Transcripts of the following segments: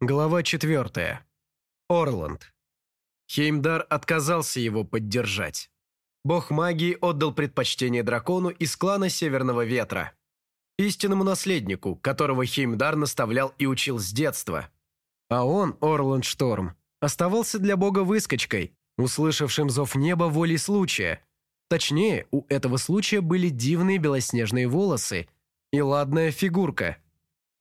Глава 4. Орланд. Хеймдар отказался его поддержать. Бог магии отдал предпочтение дракону из клана Северного Ветра. Истинному наследнику, которого Хеймдар наставлял и учил с детства. А он, Орланд Шторм, оставался для бога выскочкой, услышавшим зов неба волей случая. Точнее, у этого случая были дивные белоснежные волосы и ладная фигурка –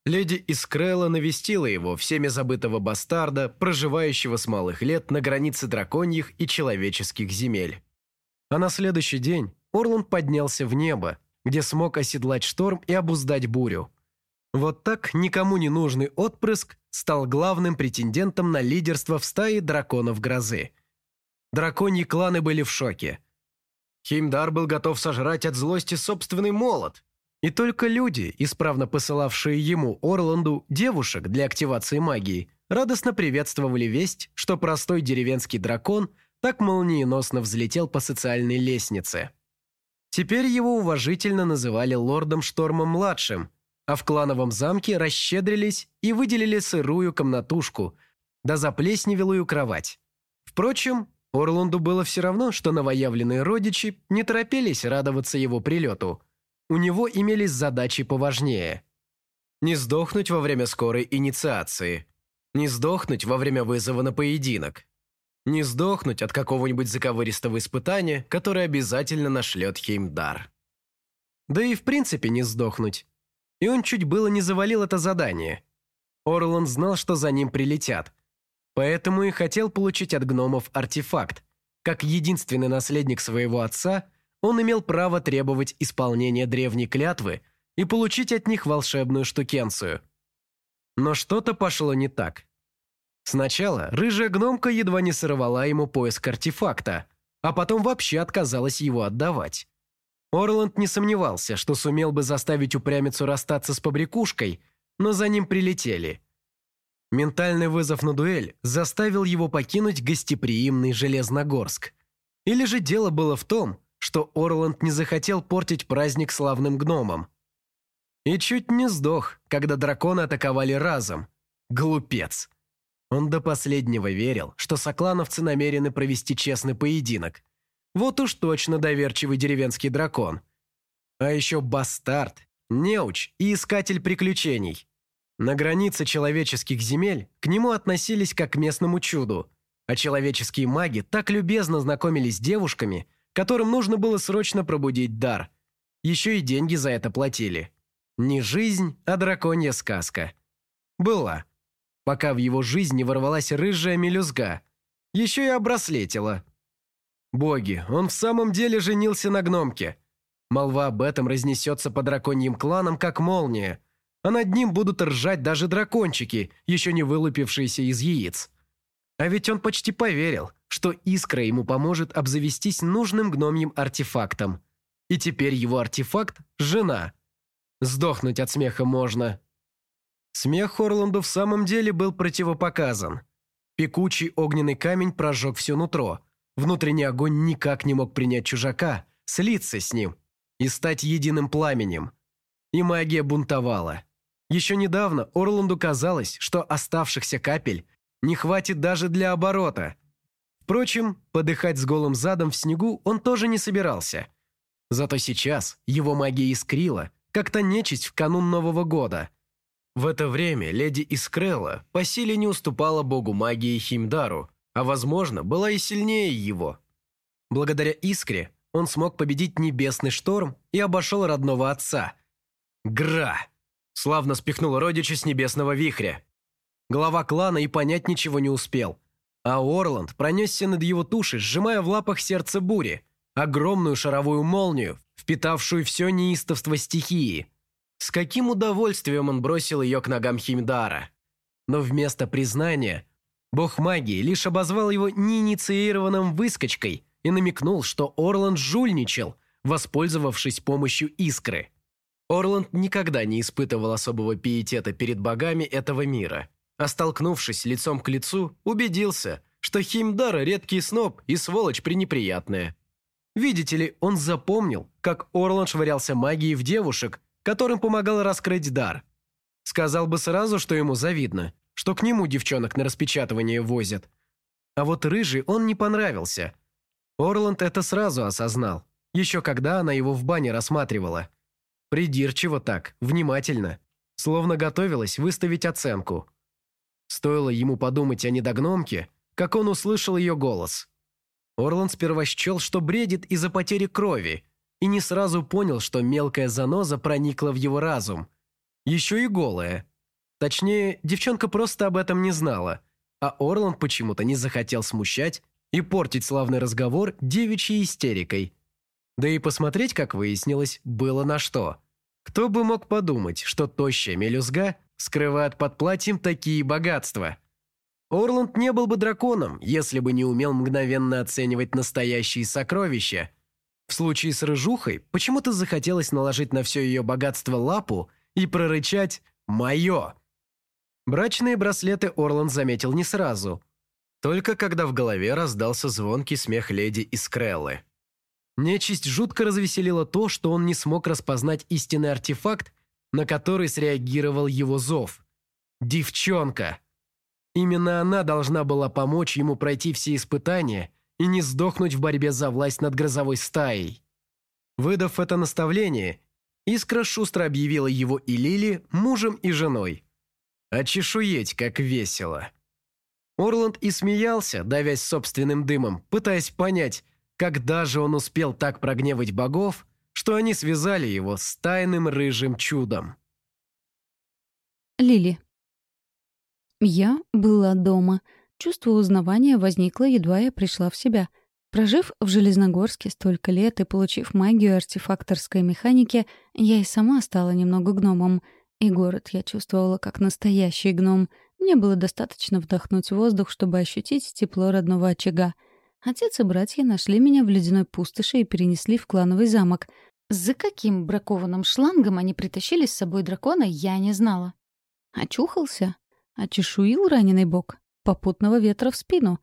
Леди Искрелла навестила его, всеми забытого бастарда, проживающего с малых лет на границе драконьих и человеческих земель. А на следующий день Орланд поднялся в небо, где смог оседлать шторм и обуздать бурю. Вот так никому не нужный отпрыск стал главным претендентом на лидерство в стае драконов грозы. Драконьи кланы были в шоке. Химдар был готов сожрать от злости собственный молот, и только люди, исправно посылавшие ему, Орланду, девушек для активации магии, радостно приветствовали весть, что простой деревенский дракон так молниеносно взлетел по социальной лестнице. Теперь его уважительно называли лордом Штормом-младшим, а в клановом замке расщедрились и выделили сырую комнатушку, да заплесневелую кровать. Впрочем, Орланду было все равно, что новоявленные родичи не торопились радоваться его прилету – у него имелись задачи поважнее. Не сдохнуть во время скорой инициации. Не сдохнуть во время вызова на поединок. Не сдохнуть от какого-нибудь заковыристого испытания, которое обязательно нашлет Хеймдар. Да и в принципе не сдохнуть. И он чуть было не завалил это задание. Орланд знал, что за ним прилетят. Поэтому и хотел получить от гномов артефакт. Как единственный наследник своего отца – он имел право требовать исполнения древней клятвы и получить от них волшебную штукенцию. Но что-то пошло не так. Сначала рыжая гномка едва не сорвала ему поиск артефакта, а потом вообще отказалась его отдавать. Орланд не сомневался, что сумел бы заставить упрямицу расстаться с побрякушкой, но за ним прилетели. Ментальный вызов на дуэль заставил его покинуть гостеприимный Железногорск. Или же дело было в том, что Орланд не захотел портить праздник славным гномам. И чуть не сдох, когда драконы атаковали разом. Глупец. Он до последнего верил, что соклановцы намерены провести честный поединок. Вот уж точно доверчивый деревенский дракон. А еще бастард, неуч и искатель приключений. На границе человеческих земель к нему относились как к местному чуду, а человеческие маги так любезно знакомились с девушками – которым нужно было срочно пробудить дар. Еще и деньги за это платили. Не жизнь, а драконья сказка. Была. Пока в его жизнь не ворвалась рыжая мелюзга. Еще и обраслетила. Боги, он в самом деле женился на гномке. Молва об этом разнесется по драконьим кланам, как молния. А над ним будут ржать даже дракончики, еще не вылупившиеся из яиц. А ведь он почти поверил, что искра ему поможет обзавестись нужным гномьим артефактом. И теперь его артефакт – жена. Сдохнуть от смеха можно. Смех Хорланду в самом деле был противопоказан. Пекучий огненный камень прожег все нутро. Внутренний огонь никак не мог принять чужака, слиться с ним и стать единым пламенем. И магия бунтовала. Еще недавно Орланду казалось, что оставшихся капель не хватит даже для оборота. Впрочем, подыхать с голым задом в снегу он тоже не собирался. Зато сейчас его магия искрила, как-то нечисть в канун Нового года. В это время леди Искрелла по силе не уступала богу магии Химдару, а, возможно, была и сильнее его. Благодаря Искре он смог победить небесный шторм и обошел родного отца. Гра! Славно спихнул родича с небесного вихря. Глава клана и понять ничего не успел. А Орланд пронесся над его тушей, сжимая в лапах сердце бури, огромную шаровую молнию, впитавшую все неистовство стихии. С каким удовольствием он бросил ее к ногам Химдара. Но вместо признания, бог магии лишь обозвал его неинициированным выскочкой и намекнул, что Орланд жульничал, воспользовавшись помощью искры. Орланд никогда не испытывал особого пиетета перед богами этого мира – а столкнувшись лицом к лицу, убедился, что Химдара редкий сноб и сволочь пренеприятная. Видите ли, он запомнил, как Орлан швырялся магией в девушек, которым помогал раскрыть дар. Сказал бы сразу, что ему завидно, что к нему девчонок на распечатывание возят. А вот рыжий он не понравился. Орланд это сразу осознал, еще когда она его в бане рассматривала. Придирчиво так, внимательно, словно готовилась выставить оценку. Стоило ему подумать о недогномке, как он услышал ее голос. Орланд сперва счел, что бредит из-за потери крови, и не сразу понял, что мелкая заноза проникла в его разум. Еще и голая. Точнее, девчонка просто об этом не знала, а Орланд почему-то не захотел смущать и портить славный разговор девичьей истерикой. Да и посмотреть, как выяснилось, было на что. Кто бы мог подумать, что тощая мелюзга скрывает под платьем такие богатства – Орланд не был бы драконом, если бы не умел мгновенно оценивать настоящие сокровища. В случае с Рыжухой почему-то захотелось наложить на все ее богатство лапу и прорычать «Мое!». Брачные браслеты Орланд заметил не сразу, только когда в голове раздался звонкий смех леди из Креллы. Нечисть жутко развеселила то, что он не смог распознать истинный артефакт, на который среагировал его зов. «Девчонка!» Именно она должна была помочь ему пройти все испытания и не сдохнуть в борьбе за власть над грозовой стаей. Выдав это наставление, Искра шустро объявила его и Лили мужем и женой. Очешуеть, как весело. Орланд и смеялся, давясь собственным дымом, пытаясь понять, когда же он успел так прогневать богов, что они связали его с тайным рыжим чудом. Лили. Я была дома. Чувство узнавания возникло, едва я пришла в себя. Прожив в Железногорске столько лет и получив магию артефакторской механики, я и сама стала немного гномом. И город я чувствовала как настоящий гном. Мне было достаточно вдохнуть воздух, чтобы ощутить тепло родного очага. Отец и братья нашли меня в ледяной пустоши и перенесли в клановый замок. За каким бракованным шлангом они притащили с собой дракона, я не знала. Очухался? Очешуил раненый бок, попутного ветра в спину.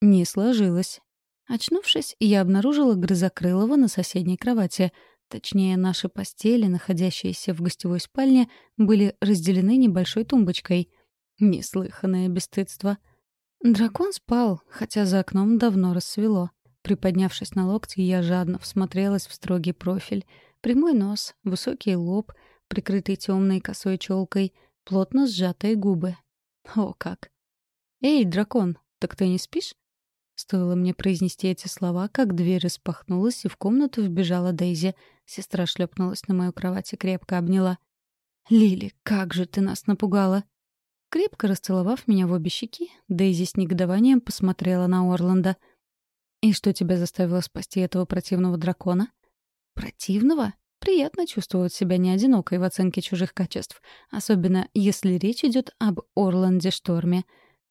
Не сложилось. Очнувшись, я обнаружила Грызокрылова на соседней кровати. Точнее, наши постели, находящиеся в гостевой спальне, были разделены небольшой тумбочкой. Неслыханное бесстыдство. Дракон спал, хотя за окном давно рассвело. Приподнявшись на локти, я жадно всмотрелась в строгий профиль. Прямой нос, высокий лоб, прикрытый темной косой челкой, плотно сжатые губы, о, как! «Эй, дракон, так ты не спишь?» Стоило мне произнести эти слова, как дверь распахнулась, и в комнату вбежала Дейзи. Сестра шлепнулась на мою кровать и крепко обняла. «Лили, как же ты нас напугала!» Крепко расцеловав меня в обе щеки, Дейзи с негодованием посмотрела на Орланда. «И что тебя заставило спасти этого противного дракона?» «Противного? Приятно чувствовать себя не одинокой в оценке чужих качеств, особенно если речь идет об Орланде Шторме.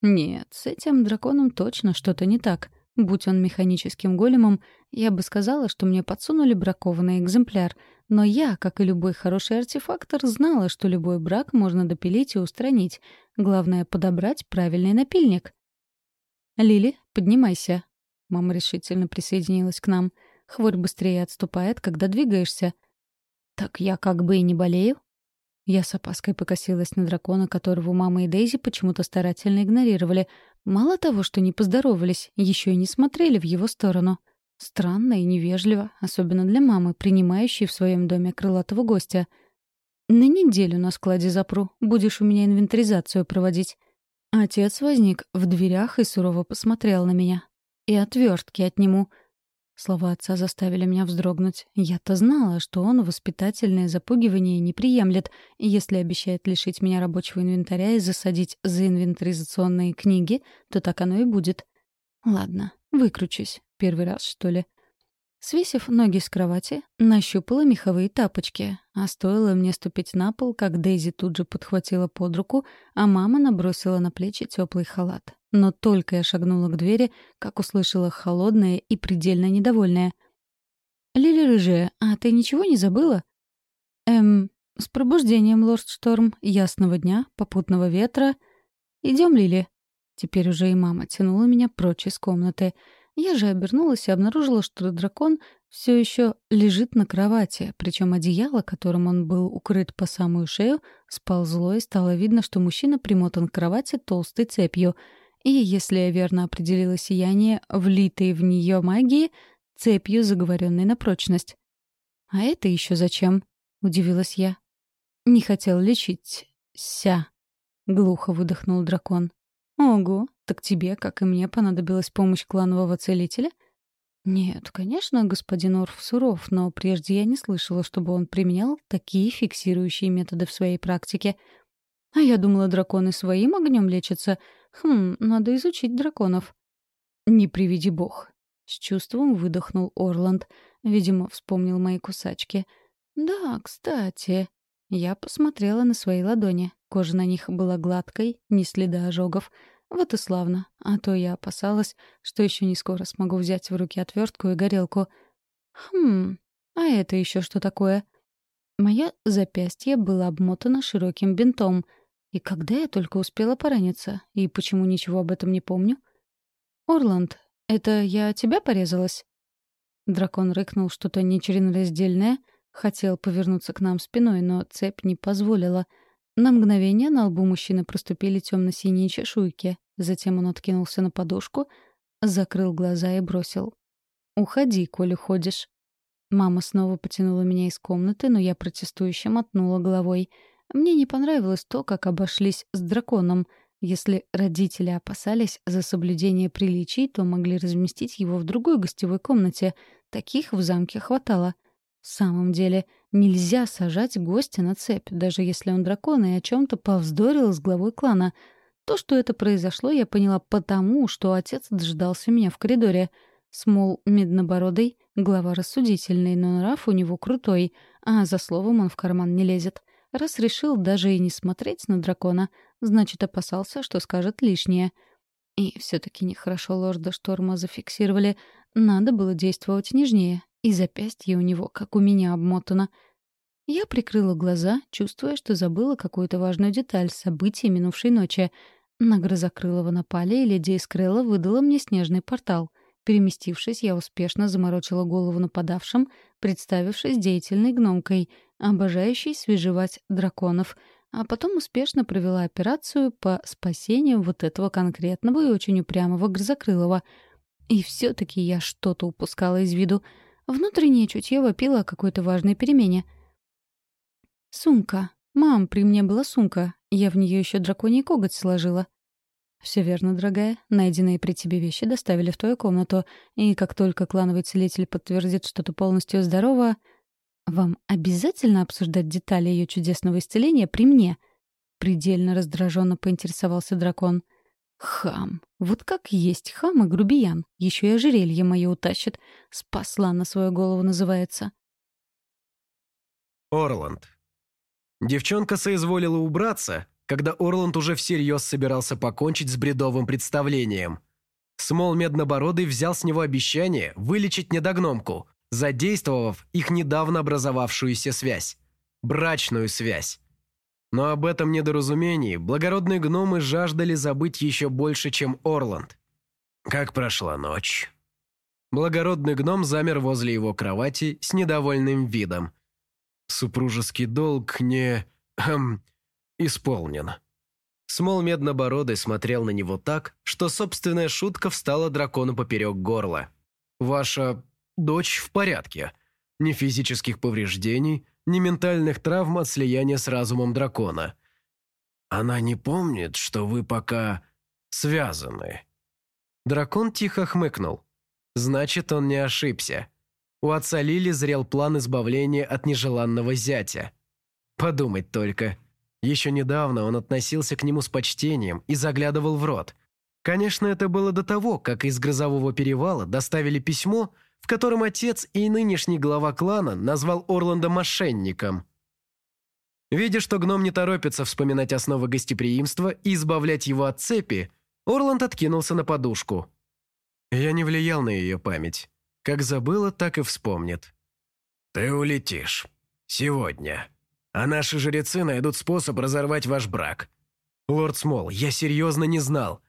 Нет, с этим драконом точно что-то не так. Будь он механическим големом, я бы сказала, что мне подсунули бракованный экземпляр. Но я, как и любой хороший артефактор, знала, что любой брак можно допилить и устранить. Главное — подобрать правильный напильник. «Лили, поднимайся». Мама решительно присоединилась к нам. «Хворь быстрее отступает, когда двигаешься. «Так я как бы и не болею?» Я с опаской покосилась на дракона, которого мама и Дейзи почему-то старательно игнорировали. Мало того, что не поздоровались, еще и не смотрели в его сторону. Странно и невежливо, особенно для мамы, принимающей в своем доме крылатого гостя. «На неделю на складе запру. Будешь у меня инвентаризацию проводить». Отец возник в дверях и сурово посмотрел на меня. И отвертки от нему — Слова отца заставили меня вздрогнуть. Я-то знала, что он воспитательное запугивание не приемлет, если обещает лишить меня рабочего инвентаря и засадить за инвентаризационные книги, то так оно и будет. Ладно, выкручусь. Первый раз, что ли. Свесив ноги с кровати, нащупала меховые тапочки, а стоило мне ступить на пол, как Дейзи тут же подхватила под руку, а мама набросила на плечи теплый халат. Но только я шагнула к двери, как услышала холодное и предельно недовольное. «Лили Рыжая, а ты ничего не забыла?» «Эм, с пробуждением, лорд Шторм, ясного дня, попутного ветра. Идем, Лили». Теперь уже и мама тянула меня прочь из комнаты — Я же обернулась и обнаружила, что дракон все еще лежит на кровати, причем одеяло, которым он был укрыт по самую шею, сползло, и стало видно, что мужчина примотан к кровати толстой цепью. И, если я верно определила сияние, влитой в нее магии, цепью, заговоренной на прочность. «А это еще зачем?» — удивилась я. «Не хотел лечить. Ся», — глухо выдохнул дракон. «Ого, так тебе, как и мне, понадобилась помощь кланового целителя?» «Нет, конечно, господин Орф суров, но прежде я не слышала, чтобы он применял такие фиксирующие методы в своей практике. А я думала, драконы своим огнем лечатся. Хм, надо изучить драконов». «Не приведи бог», — с чувством выдохнул Орланд. Видимо, вспомнил мои кусачки. «Да, кстати...» Я посмотрела на свои ладони. Кожа на них была гладкой, ни следа ожогов. Вот и славно. А то я опасалась, что еще не скоро смогу взять в руки отвертку и горелку. Хм, а это еще что такое? Мое запястье было обмотано широким бинтом. И когда я только успела пораниться? И почему ничего об этом не помню? «Орланд, это я тебя порезалась?» Дракон рыкнул что-то нечленораздельное, хотел повернуться к нам спиной, но цепь не позволила — на мгновение на лбу мужчины проступили темно-синие чешуйки. Затем он откинулся на подушку, закрыл глаза и бросил. «Уходи, коли ходишь». Мама снова потянула меня из комнаты, но я протестующе мотнула головой. Мне не понравилось то, как обошлись с драконом. Если родители опасались за соблюдение приличий, то могли разместить его в другой гостевой комнате. Таких в замке хватало. В самом деле, нельзя сажать гостя на цепь, даже если он дракон и о чем-то повздорил с главой клана. То, что это произошло, я поняла потому, что отец дождался меня в коридоре. Смол меднобородый, глава рассудительный, но нрав у него крутой, а за словом он в карман не лезет. Раз решил даже и не смотреть на дракона, значит, опасался, что скажет лишнее. И все таки нехорошо лорда Шторма зафиксировали. Надо было действовать нежнее, и запястье у него, как у меня, обмотано. Я прикрыла глаза, чувствуя, что забыла какую-то важную деталь событий минувшей ночи. На Грозокрылова напали, и леди Искрелла выдала мне снежный портал. Переместившись, я успешно заморочила голову нападавшим, представившись деятельной гномкой, обожающей свежевать драконов, а потом успешно провела операцию по спасению вот этого конкретного и очень упрямого Грозокрылова. И все таки я что-то упускала из виду — Внутреннее чутье вопило о какой-то важной перемене. «Сумка. Мам, при мне была сумка. Я в нее еще драконий коготь сложила». «Все верно, дорогая. Найденные при тебе вещи доставили в твою комнату, и как только клановый целитель подтвердит, что ты полностью здорова...» «Вам обязательно обсуждать детали ее чудесного исцеления при мне?» Предельно раздраженно поинтересовался дракон. Хам. Вот как есть хам и грубиян. Еще и ожерелье мое утащит. Спасла на свою голову называется. Орланд. Девчонка соизволила убраться, когда Орланд уже всерьез собирался покончить с бредовым представлением. Смол Меднобородый взял с него обещание вылечить недогномку, задействовав их недавно образовавшуюся связь. Брачную связь. Но об этом недоразумении благородные гномы жаждали забыть еще больше, чем Орланд. Как прошла ночь? Благородный гном замер возле его кровати с недовольным видом. Супружеский долг не... Эм, исполнен. Смол Меднобородый смотрел на него так, что собственная шутка встала дракону поперек горла. «Ваша дочь в порядке. Ни физических повреждений, ни ментальных травм от слияния с разумом дракона. Она не помнит, что вы пока связаны. Дракон тихо хмыкнул. Значит, он не ошибся. У отца Лили зрел план избавления от нежеланного зятя. Подумать только. Еще недавно он относился к нему с почтением и заглядывал в рот. Конечно, это было до того, как из грозового перевала доставили письмо, в котором отец и нынешний глава клана назвал Орланда мошенником. Видя, что гном не торопится вспоминать основы гостеприимства и избавлять его от цепи, Орланд откинулся на подушку. Я не влиял на ее память. Как забыла, так и вспомнит. «Ты улетишь. Сегодня. А наши жрецы найдут способ разорвать ваш брак. Лорд Смол, я серьезно не знал.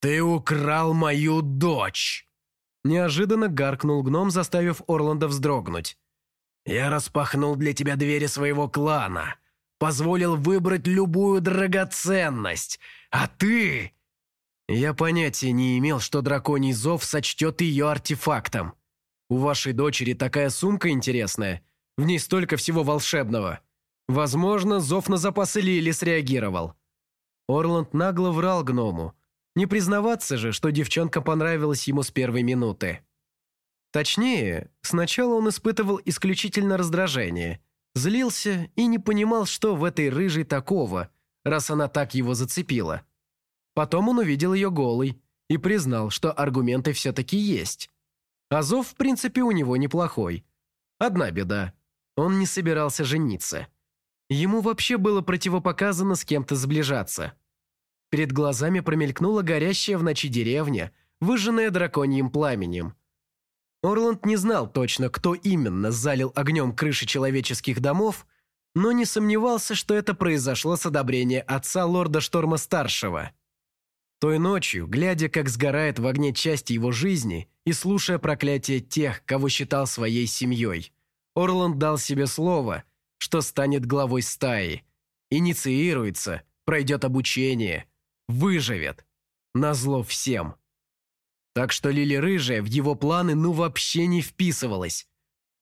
Ты украл мою дочь!» Неожиданно гаркнул гном, заставив Орланда вздрогнуть. «Я распахнул для тебя двери своего клана, позволил выбрать любую драгоценность, а ты...» Я понятия не имел, что драконий зов сочтет ее артефактом. У вашей дочери такая сумка интересная, в ней столько всего волшебного. Возможно, зов на запасы Лили среагировал. Орланд нагло врал гному. Не признаваться же, что девчонка понравилась ему с первой минуты. Точнее, сначала он испытывал исключительно раздражение, злился и не понимал, что в этой рыжей такого, раз она так его зацепила. Потом он увидел ее голой и признал, что аргументы все-таки есть. Азов, в принципе, у него неплохой. Одна беда. Он не собирался жениться. Ему вообще было противопоказано с кем-то сближаться. Перед глазами промелькнула горящая в ночи деревня, выжженная драконьим пламенем. Орланд не знал точно, кто именно залил огнем крыши человеческих домов, но не сомневался, что это произошло с одобрения отца лорда Шторма-старшего. Той ночью, глядя, как сгорает в огне часть его жизни и слушая проклятие тех, кого считал своей семьей, Орланд дал себе слово, что станет главой стаи, инициируется, пройдет обучение, выживет, назло всем. Так что Лили Рыжая в его планы ну вообще не вписывалась.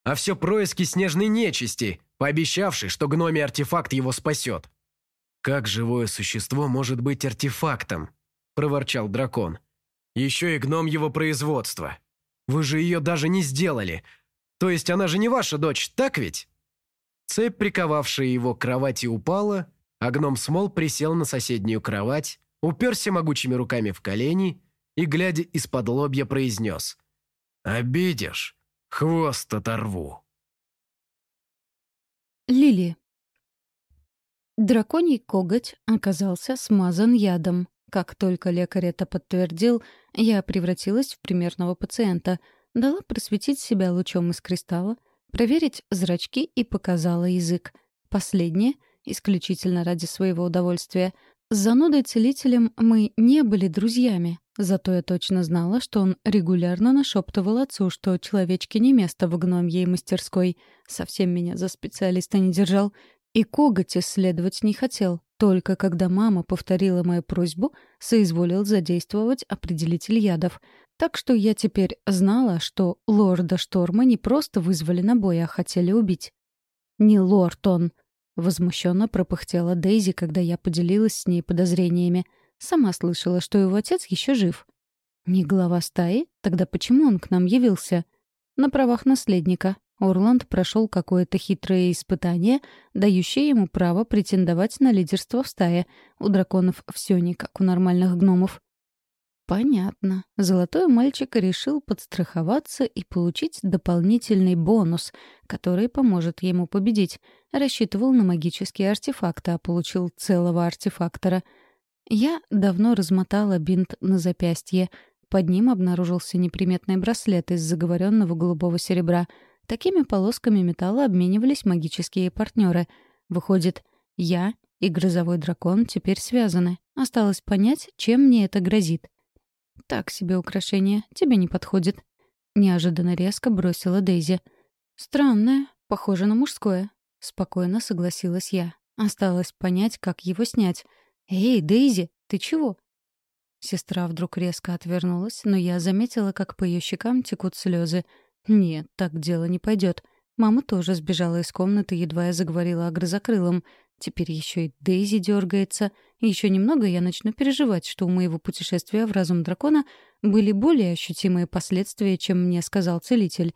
А все происки снежной нечисти, пообещавшей, что гномий артефакт его спасет. Как живое существо может быть артефактом? – проворчал дракон. «Еще и гном его производства. Вы же ее даже не сделали. То есть она же не ваша дочь, так ведь?» Цепь, приковавшая его к кровати, упала, а гном Смол присел на соседнюю кровать, уперся могучими руками в колени и, глядя из-под лобья, произнес «Обидишь, хвост оторву». Лили. Драконий коготь оказался смазан ядом. Как только лекарь это подтвердил, я превратилась в примерного пациента, дала просветить себя лучом из кристалла, проверить зрачки и показала язык. Последнее — исключительно ради своего удовольствия. С занудой-целителем мы не были друзьями, зато я точно знала, что он регулярно нашептывал отцу, что человечке не место в гномьей мастерской. Совсем меня за специалиста не держал. И коготь исследовать не хотел, только когда мама повторила мою просьбу, соизволил задействовать определитель ядов. Так что я теперь знала, что лорда Шторма не просто вызвали на бой, а хотели убить. «Не лорд он!» — возмущенно пропыхтела Дейзи, когда я поделилась с ней подозрениями. Сама слышала, что его отец еще жив. «Не глава стаи? Тогда почему он к нам явился?» «На правах наследника», Орланд прошел какое-то хитрое испытание, дающее ему право претендовать на лидерство в стае. У драконов все не как у нормальных гномов. Понятно. Золотой мальчик решил подстраховаться и получить дополнительный бонус, который поможет ему победить. Рассчитывал на магические артефакты, а получил целого артефактора. Я давно размотала бинт на запястье. Под ним обнаружился неприметный браслет из заговоренного голубого серебра — Такими полосками металла обменивались магические партнеры. Выходит, я и грозовой дракон теперь связаны. Осталось понять, чем мне это грозит. «Так себе украшение, тебе не подходит», — неожиданно резко бросила Дейзи. «Странное, похоже на мужское», — спокойно согласилась я. Осталось понять, как его снять. «Эй, Дейзи, ты чего?» Сестра вдруг резко отвернулась, но я заметила, как по ее щекам текут слезы — нет, так дело не пойдет. Мама тоже сбежала из комнаты, едва я заговорила о грозокрылом. Теперь еще и Дейзи дергается. Еще немного я начну переживать, что у моего путешествия в разум дракона были более ощутимые последствия, чем мне сказал целитель.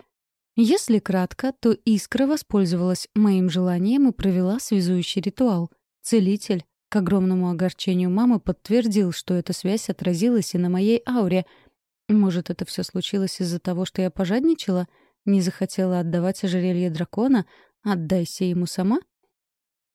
Если кратко, то Искра воспользовалась моим желанием и провела связующий ритуал. Целитель, к огромному огорчению мамы, подтвердил, что эта связь отразилась и на моей ауре — может, это все случилось из-за того, что я пожадничала? Не захотела отдавать ожерелье дракона? Отдайся ему сама?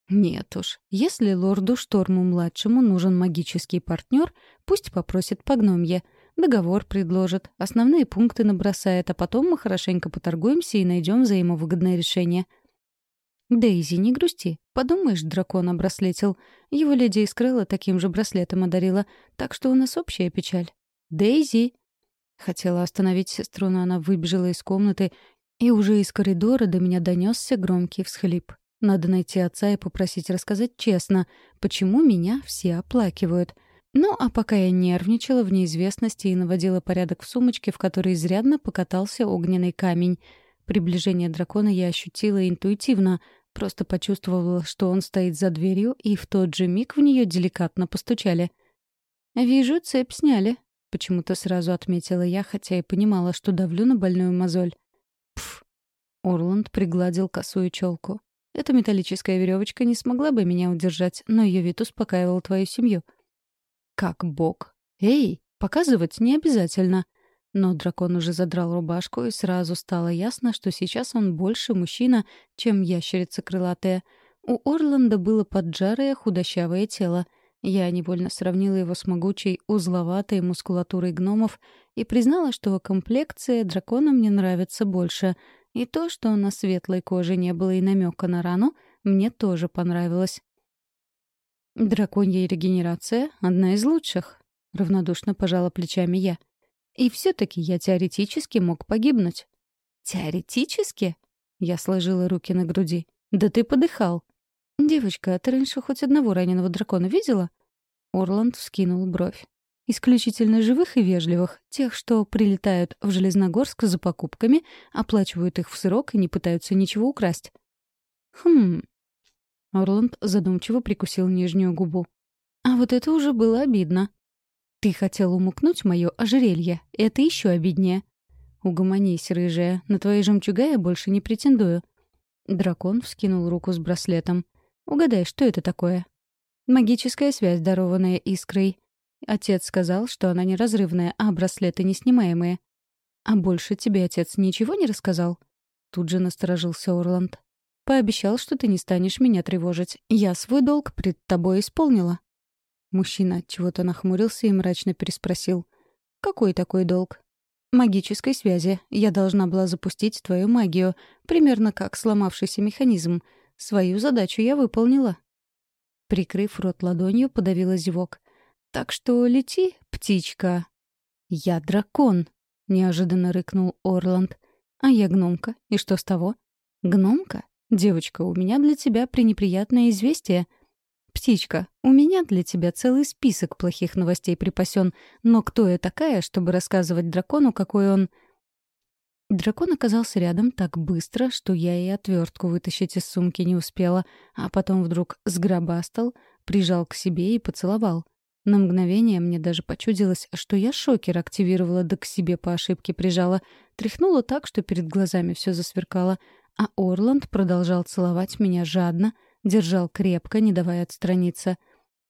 Нет уж. Если лорду Шторму-младшему нужен магический партнер, пусть попросит по гномье. Договор предложит, основные пункты набросает, а потом мы хорошенько поторгуемся и найдем взаимовыгодное решение. Дейзи, не грусти. Подумаешь, дракон обраслетил. Его леди Искрыла таким же браслетом одарила, так что у нас общая печаль. Дейзи! Хотела остановить сестру, но она выбежала из комнаты, и уже из коридора до меня донесся громкий всхлип. Надо найти отца и попросить рассказать честно, почему меня все оплакивают. Ну, а пока я нервничала в неизвестности и наводила порядок в сумочке, в которой изрядно покатался огненный камень. Приближение дракона я ощутила интуитивно, просто почувствовала, что он стоит за дверью, и в тот же миг в нее деликатно постучали. «Вижу, цепь сняли», — почему-то сразу отметила я, хотя и понимала, что давлю на больную мозоль. Пф. Орланд пригладил косую челку. Эта металлическая веревочка не смогла бы меня удержать, но ее вид успокаивал твою семью. Как бог. Эй, показывать не обязательно. Но дракон уже задрал рубашку, и сразу стало ясно, что сейчас он больше мужчина, чем ящерица крылатая. У Орланда было поджарое худощавое тело. Я невольно сравнила его с могучей узловатой мускулатурой гномов и признала, что комплекция дракона мне нравится больше — и то, что на светлой коже не было и намека на рану, мне тоже понравилось. «Драконья регенерация — одна из лучших», — равнодушно пожала плечами я. «И все-таки я теоретически мог погибнуть». «Теоретически?» — я сложила руки на груди. «Да ты подыхал». «Девочка, ты раньше хоть одного раненого дракона видела?» Орланд вскинул бровь. Исключительно живых и вежливых, тех, что прилетают в Железногорск за покупками, оплачивают их в срок и не пытаются ничего украсть. Хм. Орланд задумчиво прикусил нижнюю губу. А вот это уже было обидно. Ты хотел умукнуть мое ожерелье. Это еще обиднее. Угомонись, рыжая. На твои жемчуга я больше не претендую. Дракон вскинул руку с браслетом. Угадай, что это такое? Магическая связь, дарованная искрой. Отец сказал, что она неразрывная, а браслеты неснимаемые. А больше тебе отец ничего не рассказал? Тут же насторожился Орланд. Пообещал, что ты не станешь меня тревожить. Я свой долг пред тобой исполнила. Мужчина чего-то нахмурился и мрачно переспросил. «Какой такой долг?» «Магической связи. Я должна была запустить твою магию, примерно как сломавшийся механизм. Свою задачу я выполнила». Прикрыв рот ладонью, подавила зевок. Так что лети, птичка. Я дракон, неожиданно рыкнул Орланд. А я гномка. И что с того? Гномка? Девочка, у меня для тебя пренеприятное известие. Птичка, у меня для тебя целый список плохих новостей припасен. Но кто я такая, чтобы рассказывать дракону, какой он... Дракон оказался рядом так быстро, что я и отвертку вытащить из сумки не успела, а потом вдруг сгробастал, прижал к себе и поцеловал. На мгновение мне даже почудилось, что я шокер активировала, да к себе по ошибке прижала. Тряхнула так, что перед глазами все засверкало. А Орланд продолжал целовать меня жадно, держал крепко, не давая отстраниться.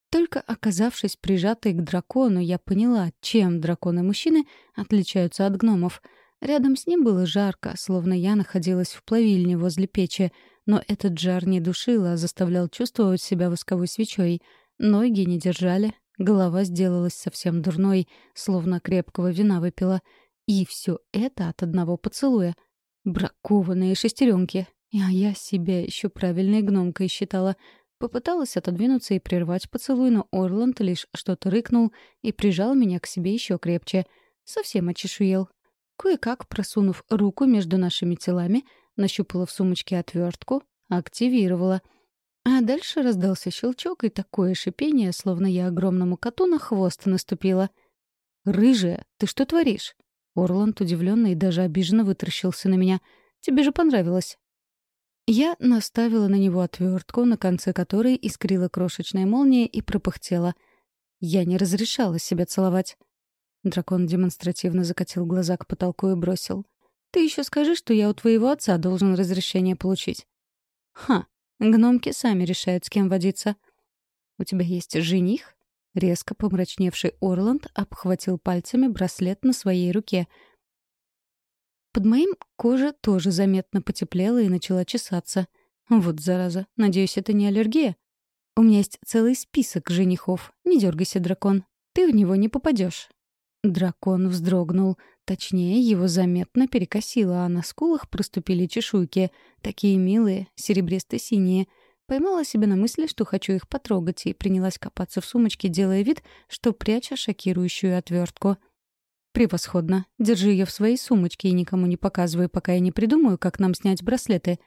Только оказавшись прижатой к дракону, я поняла, чем драконы-мужчины отличаются от гномов. Рядом с ним было жарко, словно я находилась в плавильне возле печи, но этот жар не душил, а заставлял чувствовать себя восковой свечой. Ноги не держали, Голова сделалась совсем дурной, словно крепкого вина выпила. И все это от одного поцелуя. Бракованные шестеренки. А я себя еще правильной гномкой считала. Попыталась отодвинуться и прервать поцелуй, но Орланд лишь что-то рыкнул и прижал меня к себе еще крепче. Совсем очешуел. Кое-как, просунув руку между нашими телами, нащупала в сумочке отвертку, активировала — а дальше раздался щелчок и такое шипение, словно я огромному коту на хвост наступила. «Рыжая, ты что творишь?» Орланд удивленно и даже обиженно вытаращился на меня. «Тебе же понравилось». Я наставила на него отвертку, на конце которой искрила крошечная молния и пропыхтела. Я не разрешала себя целовать. Дракон демонстративно закатил глаза к потолку и бросил. «Ты еще скажи, что я у твоего отца должен разрешение получить». «Ха, Гномки сами решают, с кем водиться. «У тебя есть жених?» Резко помрачневший Орланд обхватил пальцами браслет на своей руке. Под моим кожа тоже заметно потеплела и начала чесаться. Вот зараза, надеюсь, это не аллергия? У меня есть целый список женихов. Не дергайся, дракон. Ты в него не попадешь. Дракон вздрогнул. Точнее, его заметно перекосило, а на скулах проступили чешуйки. Такие милые, серебристо-синие. Поймала себя на мысли, что хочу их потрогать, и принялась копаться в сумочке, делая вид, что пряча шокирующую отвертку. Превосходно. Держи ее в своей сумочке и никому не показывай, пока я не придумаю, как нам снять браслеты.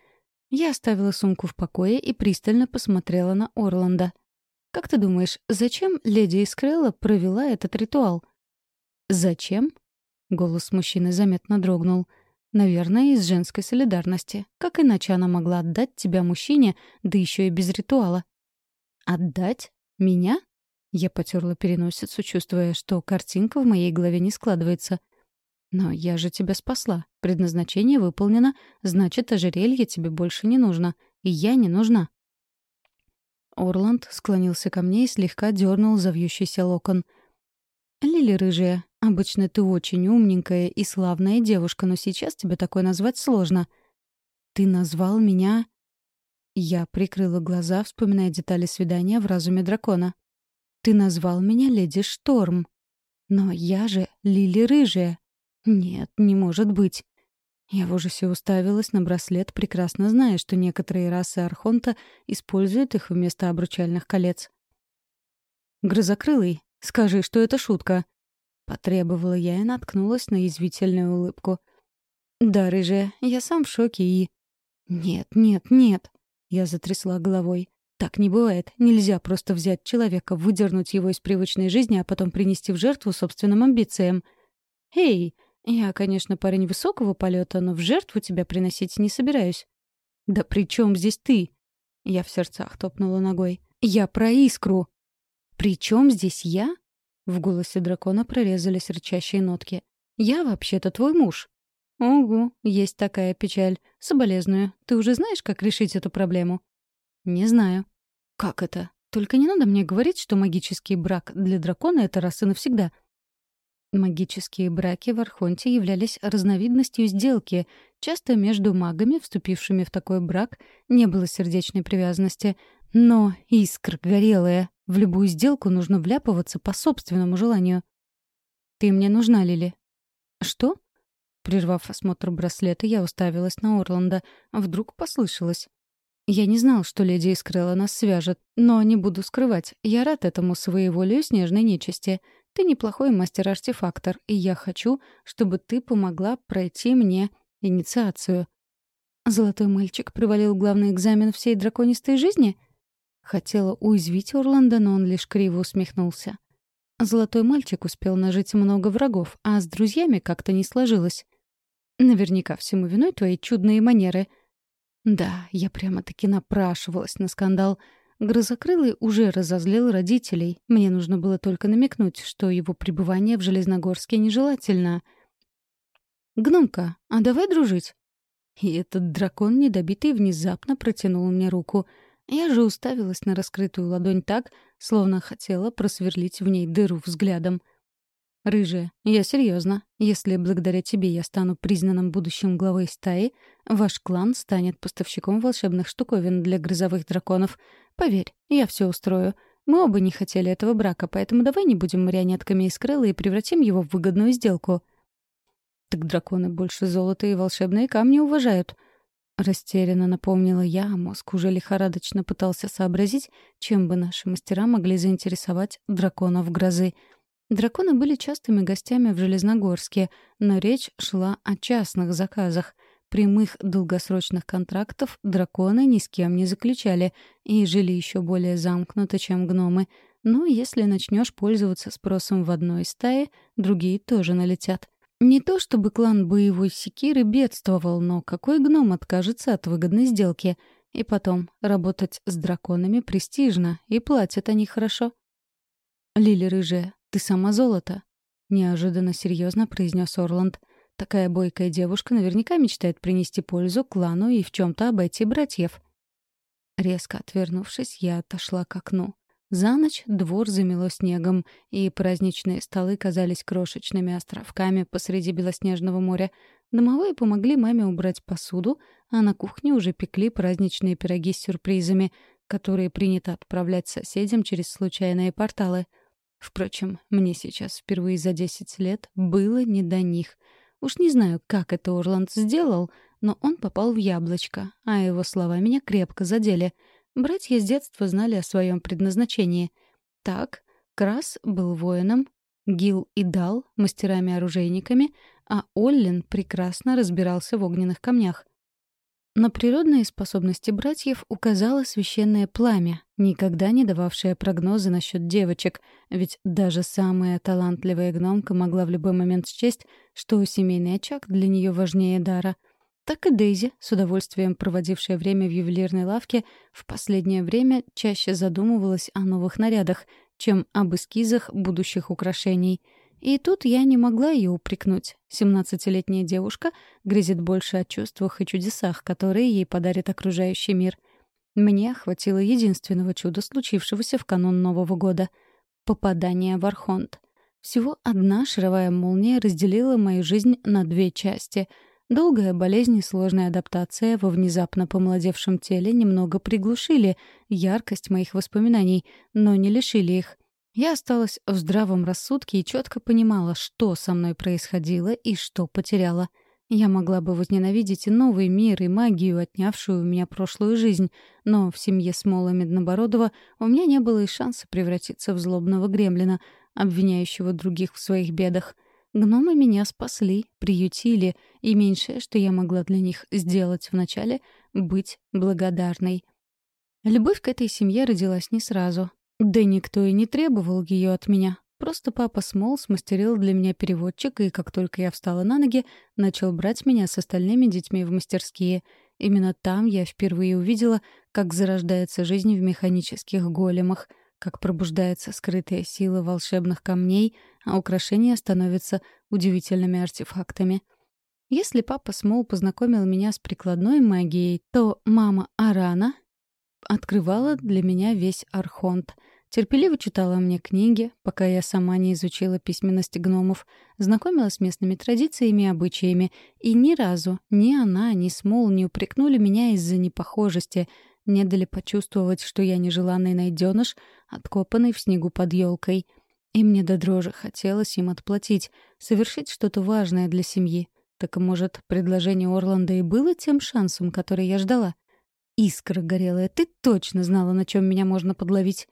Я оставила сумку в покое и пристально посмотрела на Орланда. Как ты думаешь, зачем леди Искрелла провела этот ритуал? Зачем? Голос мужчины заметно дрогнул. Наверное, из женской солидарности. Как иначе она могла отдать тебя мужчине, да еще и без ритуала? Отдать? Меня? Я потерла переносицу, чувствуя, что картинка в моей голове не складывается. «Но я же тебя спасла. Предназначение выполнено. Значит, ожерелье тебе больше не нужно. И я не нужна». Орланд склонился ко мне и слегка дернул завьющийся локон. «Лили рыжая, обычно ты очень умненькая и славная девушка, но сейчас тебя такой назвать сложно. Ты назвал меня...» Я прикрыла глаза, вспоминая детали свидания в разуме дракона. Ты назвал меня леди Шторм. Но я же Лили Рыжая. Нет, не может быть. Я в ужасе уставилась на браслет, прекрасно зная, что некоторые расы Архонта используют их вместо обручальных колец. «Грозокрылый, скажи, что это шутка», — потребовала я и наткнулась на язвительную улыбку. «Да, рыжая, я сам в шоке и...» «Нет, нет, нет», — я затрясла головой. Так не бывает. Нельзя просто взять человека, выдернуть его из привычной жизни, а потом принести в жертву собственным амбициям. «Эй, я, конечно, парень высокого полета, но в жертву тебя приносить не собираюсь». «Да при чем здесь ты?» Я в сердцах топнула ногой. «Я про искру». «При чем здесь я?» В голосе дракона прорезались рычащие нотки. «Я вообще-то твой муж». «Угу, есть такая печаль. Соболезную. Ты уже знаешь, как решить эту проблему?» «Не знаю». «Как это? Только не надо мне говорить, что магический брак для дракона — это раз и навсегда». Магические браки в Архонте являлись разновидностью сделки. Часто между магами, вступившими в такой брак, не было сердечной привязанности. Но искра горелая. В любую сделку нужно вляпываться по собственному желанию. «Ты мне нужна, Лили». «Что?» Прервав осмотр браслета, я уставилась на Орланда. Вдруг послышалось. Я не знал, что леди Искрыла нас свяжет, но не буду скрывать, я рад этому своеволию снежной нечисти. Ты неплохой мастер-артефактор, и я хочу, чтобы ты помогла пройти мне инициацию. Золотой мальчик провалил главный экзамен всей драконистой жизни? Хотела уязвить Орландо, но он лишь криво усмехнулся. Золотой мальчик успел нажить много врагов, а с друзьями как-то не сложилось. Наверняка всему виной твои чудные манеры — да, я прямо-таки напрашивалась на скандал. Грозокрылый уже разозлил родителей. Мне нужно было только намекнуть, что его пребывание в Железногорске нежелательно. «Гномка, а давай дружить?» И этот дракон недобитый внезапно протянул мне руку. Я же уставилась на раскрытую ладонь так, словно хотела просверлить в ней дыру взглядом. «Рыжая, я серьезно. Если благодаря тебе я стану признанным будущим главой стаи, ваш клан станет поставщиком волшебных штуковин для грозовых драконов. Поверь, я все устрою. Мы оба не хотели этого брака, поэтому давай не будем марионетками из крыла и превратим его в выгодную сделку». «Так драконы больше золота и волшебные камни уважают», — растерянно напомнила я, а мозг уже лихорадочно пытался сообразить, чем бы наши мастера могли заинтересовать драконов грозы — Драконы были частыми гостями в Железногорске, но речь шла о частных заказах. Прямых долгосрочных контрактов драконы ни с кем не заключали и жили еще более замкнуто, чем гномы. Но если начнешь пользоваться спросом в одной стае, другие тоже налетят. Не то чтобы клан боевой секиры бедствовал, но какой гном откажется от выгодной сделки? И потом, работать с драконами престижно, и платят они хорошо. Лили рыжая, «Ты сама золото», — неожиданно серьезно произнес Орланд. «Такая бойкая девушка наверняка мечтает принести пользу клану и в чем-то обойти братьев». Резко отвернувшись, я отошла к окну. За ночь двор замело снегом, и праздничные столы казались крошечными островками посреди белоснежного моря. Домовые помогли маме убрать посуду, а на кухне уже пекли праздничные пироги с сюрпризами, которые принято отправлять соседям через случайные порталы — Впрочем, мне сейчас впервые за десять лет было не до них. Уж не знаю, как это Орланд сделал, но он попал в яблочко, а его слова меня крепко задели. Братья с детства знали о своем предназначении. Так, Крас был воином, Гил и Дал — мастерами-оружейниками, а Оллин прекрасно разбирался в огненных камнях. На природные способности братьев указало священное пламя, никогда не дававшее прогнозы насчет девочек, ведь даже самая талантливая гномка могла в любой момент счесть, что семейный очаг для нее важнее дара. Так и Дейзи, с удовольствием проводившая время в ювелирной лавке, в последнее время чаще задумывалась о новых нарядах, чем об эскизах будущих украшений — и тут я не могла ее упрекнуть. Семнадцатилетняя девушка грезит больше о чувствах и чудесах, которые ей подарит окружающий мир. Мне хватило единственного чуда, случившегося в канун Нового года — попадание в Архонт. Всего одна шаровая молния разделила мою жизнь на две части. Долгая болезнь и сложная адаптация во внезапно помолодевшем теле немного приглушили яркость моих воспоминаний, но не лишили их. Я осталась в здравом рассудке и четко понимала, что со мной происходило и что потеряла. Я могла бы возненавидеть и новый мир, и магию, отнявшую у меня прошлую жизнь, но в семье Смола Меднобородова у меня не было и шанса превратиться в злобного гремлина, обвиняющего других в своих бедах. Гномы меня спасли, приютили, и меньшее, что я могла для них сделать вначале — быть благодарной. Любовь к этой семье родилась не сразу. Да никто и не требовал ее от меня. Просто папа Смол смастерил для меня переводчик, и как только я встала на ноги, начал брать меня с остальными детьми в мастерские. Именно там я впервые увидела, как зарождается жизнь в механических големах, как пробуждается скрытая сила волшебных камней, а украшения становятся удивительными артефактами. Если папа Смол познакомил меня с прикладной магией, то мама Арана открывала для меня весь Архонт — Терпеливо читала мне книги, пока я сама не изучила письменность гномов, знакомилась с местными традициями и обычаями, и ни разу ни она, ни Смол не упрекнули меня из-за непохожести, не дали почувствовать, что я нежеланный найденыш, откопанный в снегу под елкой. И мне до дрожи хотелось им отплатить, совершить что-то важное для семьи. Так, может, предложение Орланда и было тем шансом, который я ждала? Искра горелая, ты точно знала, на чем меня можно подловить.